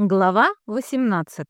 Глава 18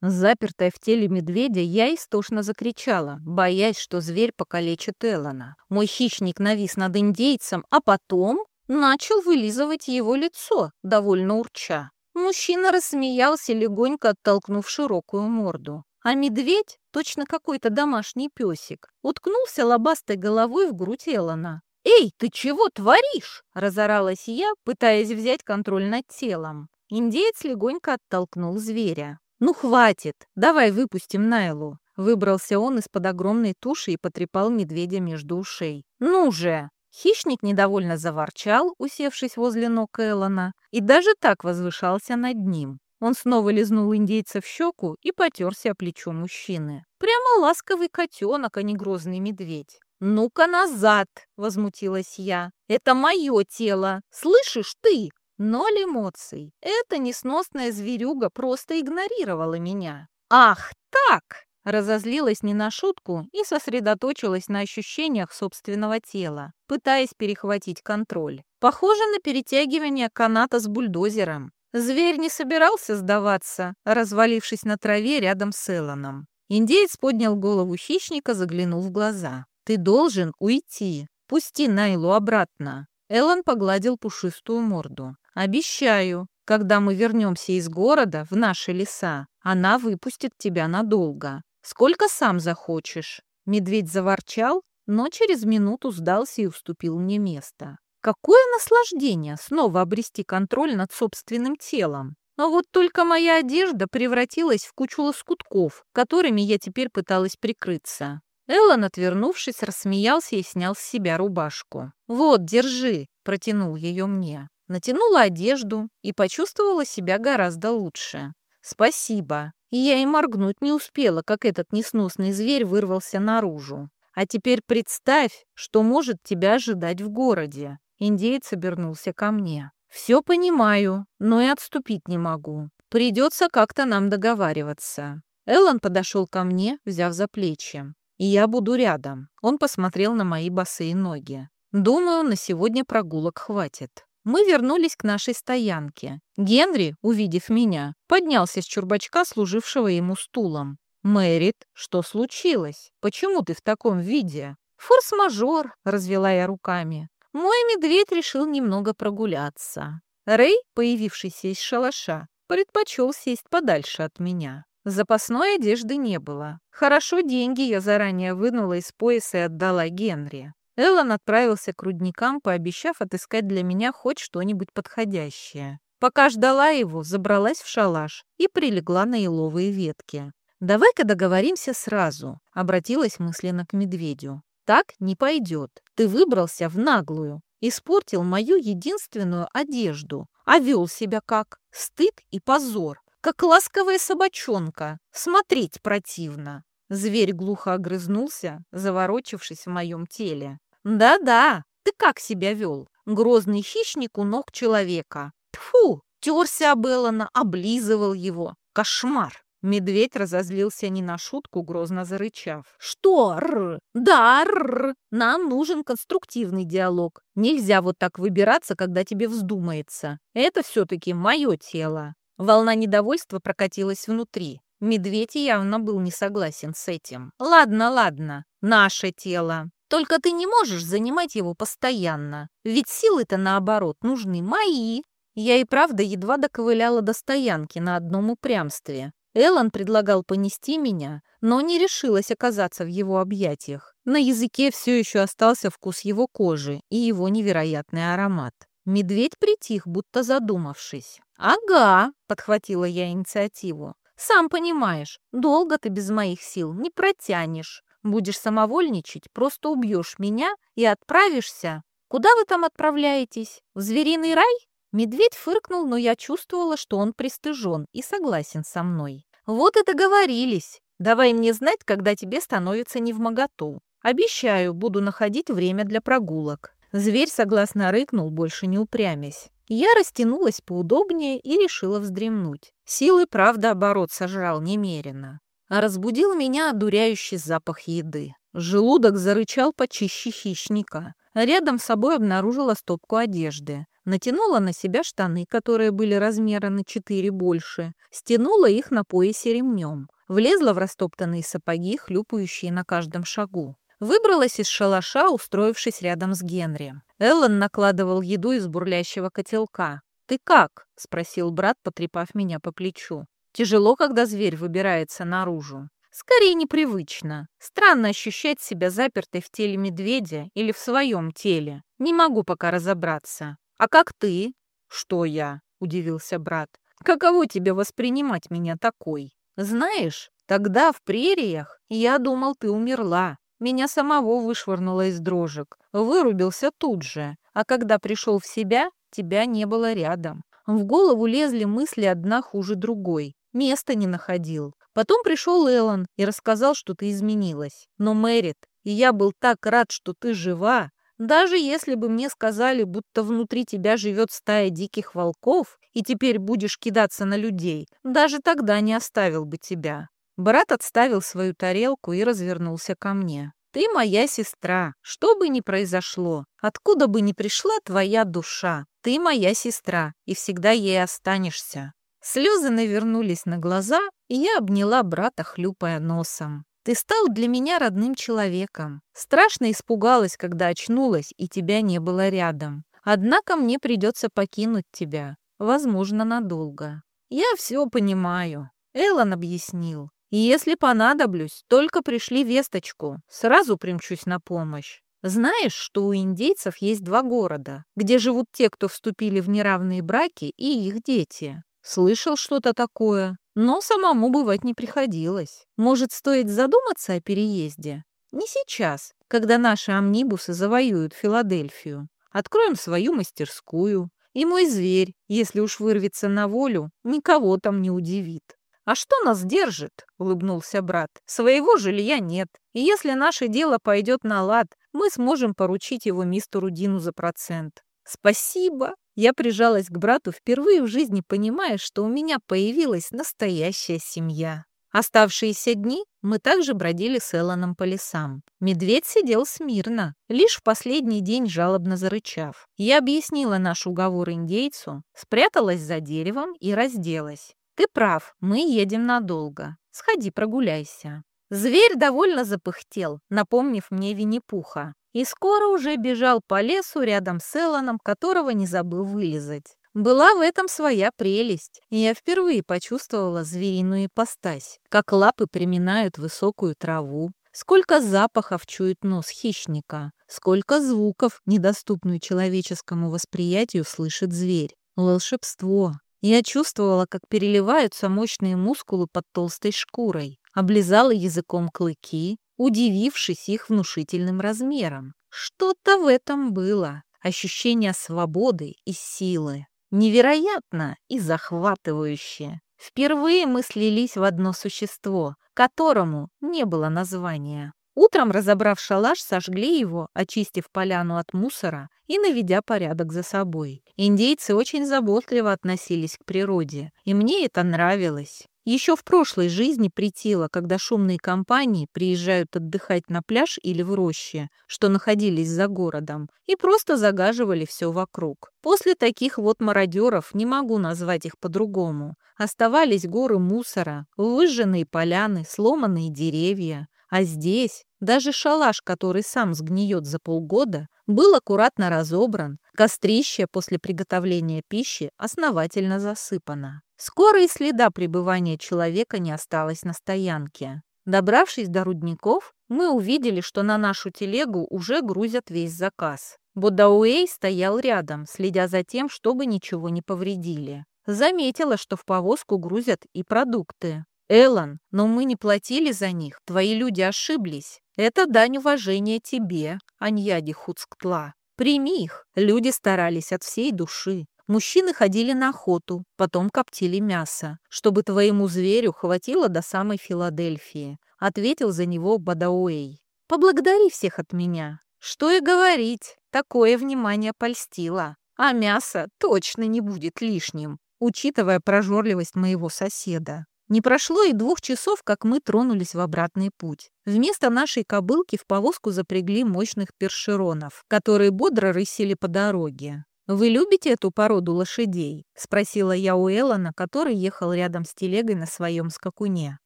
Запертая в теле медведя, я истошно закричала, боясь, что зверь покалечит Эллона. Мой хищник навис над индейцем, а потом начал вылизывать его лицо, довольно урча. Мужчина рассмеялся, легонько оттолкнув широкую морду. А медведь, точно какой-то домашний песик, уткнулся лобастой головой в грудь Эллона. «Эй, ты чего творишь?» – разоралась я, пытаясь взять контроль над телом. Индеец легонько оттолкнул зверя. «Ну, хватит! Давай выпустим Найлу!» Выбрался он из-под огромной туши и потрепал медведя между ушей. «Ну же!» Хищник недовольно заворчал, усевшись возле ног Эллона, и даже так возвышался над ним. Он снова лизнул индейца в щеку и потерся о плечо мужчины. Прямо ласковый котенок, а не грозный медведь. «Ну-ка назад!» — возмутилась я. «Это мое тело! Слышишь ты? Ноль эмоций. Эта несносная зверюга просто игнорировала меня. «Ах, так!» Разозлилась не на шутку и сосредоточилась на ощущениях собственного тела, пытаясь перехватить контроль. Похоже на перетягивание каната с бульдозером. Зверь не собирался сдаваться, развалившись на траве рядом с Эллоном. Индеец поднял голову хищника, заглянул в глаза. «Ты должен уйти. Пусти Найлу обратно». Эллон погладил пушистую морду. Обещаю, когда мы вернемся из города в наши леса, она выпустит тебя надолго. Сколько сам захочешь». Медведь заворчал, но через минуту сдался и уступил мне место. Какое наслаждение снова обрести контроль над собственным телом. А вот только моя одежда превратилась в кучу лоскутков, которыми я теперь пыталась прикрыться. Эллен, отвернувшись, рассмеялся и снял с себя рубашку. «Вот, держи», — протянул ее мне. Натянула одежду и почувствовала себя гораздо лучше. «Спасибо». И я и моргнуть не успела, как этот несносный зверь вырвался наружу. «А теперь представь, что может тебя ожидать в городе». Индеец обернулся ко мне. «Все понимаю, но и отступить не могу. Придется как-то нам договариваться». Эллен подошел ко мне, взяв за плечи. «И я буду рядом». Он посмотрел на мои босые ноги. «Думаю, на сегодня прогулок хватит». Мы вернулись к нашей стоянке. Генри, увидев меня, поднялся с чурбачка, служившего ему стулом. «Мэрит, что случилось? Почему ты в таком виде?» «Форс-мажор», — развела я руками. Мой медведь решил немного прогуляться. Рэй, появившийся из шалаша, предпочел сесть подальше от меня. Запасной одежды не было. Хорошо деньги я заранее вынула из пояса и отдала Генри. Эллен отправился к рудникам, пообещав отыскать для меня хоть что-нибудь подходящее. Пока ждала его, забралась в шалаш и прилегла на еловые ветки. «Давай-ка договоримся сразу», — обратилась мысленно к медведю. «Так не пойдет. Ты выбрался в наглую, испортил мою единственную одежду, а вел себя как стыд и позор, как ласковая собачонка. Смотреть противно». Зверь глухо огрызнулся, заворочившись в моем теле. «Да-да, ты как себя вел? Грозный хищник у ног человека. Тфу, терся об Эллона, облизывал его. Кошмар!» Медведь разозлился не на шутку, грозно зарычав. «Что? Р? Да, р. Нам нужен конструктивный диалог. Нельзя вот так выбираться, когда тебе вздумается. Это все-таки мое тело». Волна недовольства прокатилась внутри. Медведь явно был не согласен с этим. «Ладно, ладно, наше тело. Только ты не можешь занимать его постоянно. Ведь силы-то, наоборот, нужны мои». Я и правда едва доковыляла до стоянки на одном упрямстве. Эллен предлагал понести меня, но не решилась оказаться в его объятиях. На языке все еще остался вкус его кожи и его невероятный аромат. Медведь притих, будто задумавшись. «Ага», — подхватила я инициативу. Сам понимаешь, долго ты без моих сил не протянешь. Будешь самовольничать, просто убьешь меня и отправишься. Куда вы там отправляетесь? В звериный рай? Медведь фыркнул, но я чувствовала, что он пристыжен и согласен со мной. Вот и договорились. Давай мне знать, когда тебе становится невмоготу. Обещаю, буду находить время для прогулок. Зверь согласно рыкнул, больше не упрямясь. Я растянулась поудобнее и решила вздремнуть. Силы, правда, оборот сожрал немерено. А разбудил меня одуряющий запах еды. Желудок зарычал почище хищника. Рядом с собой обнаружила стопку одежды. натянула на себя штаны, которые были размера на четыре больше, стянула их на поясе ремнем, влезла в растоптанные сапоги, хлюпающие на каждом шагу. Выбралась из шалаша, устроившись рядом с Генри. Эллен накладывал еду из бурлящего котелка. «Ты как?» — спросил брат, потрепав меня по плечу. «Тяжело, когда зверь выбирается наружу». «Скорее непривычно. Странно ощущать себя запертой в теле медведя или в своем теле. Не могу пока разобраться. А как ты?» «Что я?» — удивился брат. «Каково тебе воспринимать меня такой? Знаешь, тогда в прериях я думал, ты умерла. Меня самого вышвырнуло из дрожек. Вырубился тут же. А когда пришел в себя, тебя не было рядом. В голову лезли мысли одна хуже другой. Места не находил. Потом пришел Эллен и рассказал, что ты изменилась. Но, Мэрит, и я был так рад, что ты жива. Даже если бы мне сказали, будто внутри тебя живет стая диких волков, и теперь будешь кидаться на людей, даже тогда не оставил бы тебя. Брат отставил свою тарелку и развернулся ко мне. «Ты моя сестра, что бы ни произошло, откуда бы ни пришла твоя душа, ты моя сестра, и всегда ей останешься». Слезы навернулись на глаза, и я обняла брата, хлюпая носом. «Ты стал для меня родным человеком. Страшно испугалась, когда очнулась, и тебя не было рядом. Однако мне придется покинуть тебя, возможно, надолго. Я все понимаю», — Эллен объяснил. Если понадоблюсь, только пришли весточку, сразу примчусь на помощь. Знаешь, что у индейцев есть два города, где живут те, кто вступили в неравные браки, и их дети. Слышал что-то такое, но самому бывать не приходилось. Может, стоит задуматься о переезде? Не сейчас, когда наши амнибусы завоюют Филадельфию. Откроем свою мастерскую, и мой зверь, если уж вырвется на волю, никого там не удивит. «А что нас держит?» — улыбнулся брат. «Своего жилья нет, и если наше дело пойдет на лад, мы сможем поручить его мистеру Дину за процент». «Спасибо!» Я прижалась к брату, впервые в жизни понимая, что у меня появилась настоящая семья. Оставшиеся дни мы также бродили с Элланом по лесам. Медведь сидел смирно, лишь в последний день жалобно зарычав. Я объяснила наш уговор индейцу, спряталась за деревом и разделась. «Ты прав, мы едем надолго. Сходи прогуляйся». Зверь довольно запыхтел, напомнив мне Винни-Пуха, и скоро уже бежал по лесу рядом с Элланом, которого не забыл вылезать. Была в этом своя прелесть, и я впервые почувствовала звериную ипостась, как лапы приминают высокую траву, сколько запахов чует нос хищника, сколько звуков, недоступную человеческому восприятию, слышит зверь. Волшебство, я чувствовала, как переливаются мощные мускулы под толстой шкурой, облизала языком клыки, удивившись их внушительным размером. Что-то в этом было. Ощущение свободы и силы. Невероятно и захватывающе. Впервые мы слились в одно существо, которому не было названия. Утром, разобрав шалаш, сожгли его, очистив поляну от мусора и наведя порядок за собой. Индейцы очень заботливо относились к природе, и мне это нравилось. Еще в прошлой жизни притило, когда шумные компании приезжают отдыхать на пляж или в роще, что находились за городом, и просто загаживали все вокруг. После таких вот мародеров, не могу назвать их по-другому, оставались горы мусора, выжженные поляны, сломанные деревья. А здесь даже шалаш, который сам сгниет за полгода, был аккуратно разобран, кострище после приготовления пищи основательно засыпано. Скоро и следа пребывания человека не осталось на стоянке. Добравшись до рудников, мы увидели, что на нашу телегу уже грузят весь заказ. Бодауэй стоял рядом, следя за тем, чтобы ничего не повредили. Заметила, что в повозку грузят и продукты. Эллен, но мы не платили за них, твои люди ошиблись. Это дань уважения тебе, Аньяди Хуцктла. Прими их. Люди старались от всей души. Мужчины ходили на охоту, потом коптили мясо, чтобы твоему зверю хватило до самой Филадельфии. Ответил за него Бадауэй. Поблагодари всех от меня. Что и говорить, такое внимание польстило. А мясо точно не будет лишним, учитывая прожорливость моего соседа. Не прошло и двух часов, как мы тронулись в обратный путь. Вместо нашей кобылки в повозку запрягли мощных першеронов, которые бодро рысили по дороге. «Вы любите эту породу лошадей?» — спросила я у Эллона, который ехал рядом с телегой на своем скакуне.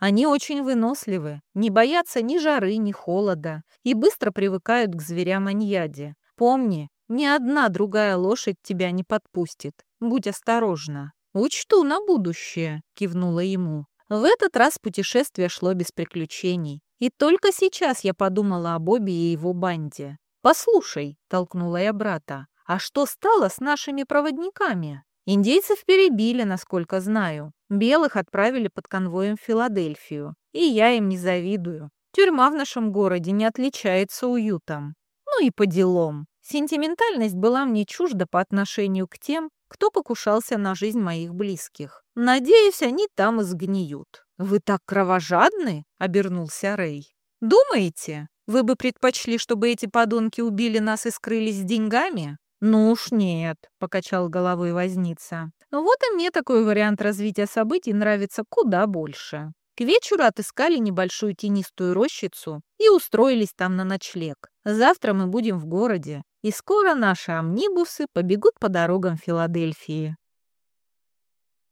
«Они очень выносливы, не боятся ни жары, ни холода и быстро привыкают к зверям Аньяде. Помни, ни одна другая лошадь тебя не подпустит. Будь осторожна». «Учту на будущее», — кивнула ему. В этот раз путешествие шло без приключений. И только сейчас я подумала об Бобби и его банде. «Послушай», — толкнула я брата, «а что стало с нашими проводниками?» Индейцев перебили, насколько знаю. Белых отправили под конвоем в Филадельфию. И я им не завидую. Тюрьма в нашем городе не отличается уютом. Ну и по делам. Сентиментальность была мне чужда по отношению к тем, кто покушался на жизнь моих близких. Надеюсь, они там и сгниют. «Вы так кровожадны?» — обернулся Рэй. «Думаете, вы бы предпочли, чтобы эти подонки убили нас и скрылись с деньгами?» «Ну уж нет», — покачал головой возница. «Вот и мне такой вариант развития событий нравится куда больше». К вечеру отыскали небольшую тенистую рощицу и устроились там на ночлег. Завтра мы будем в городе, и скоро наши амнибусы побегут по дорогам Филадельфии.